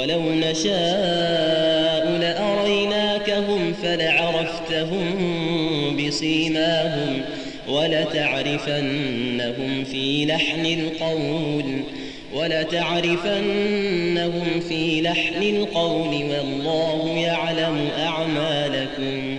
ولو نشاء لأريناكهم فلعرفتهم بسيماهم ولتعرفنهم في لحن القول ولتعرفنهم في لحن القول والله يعلم أعمالكم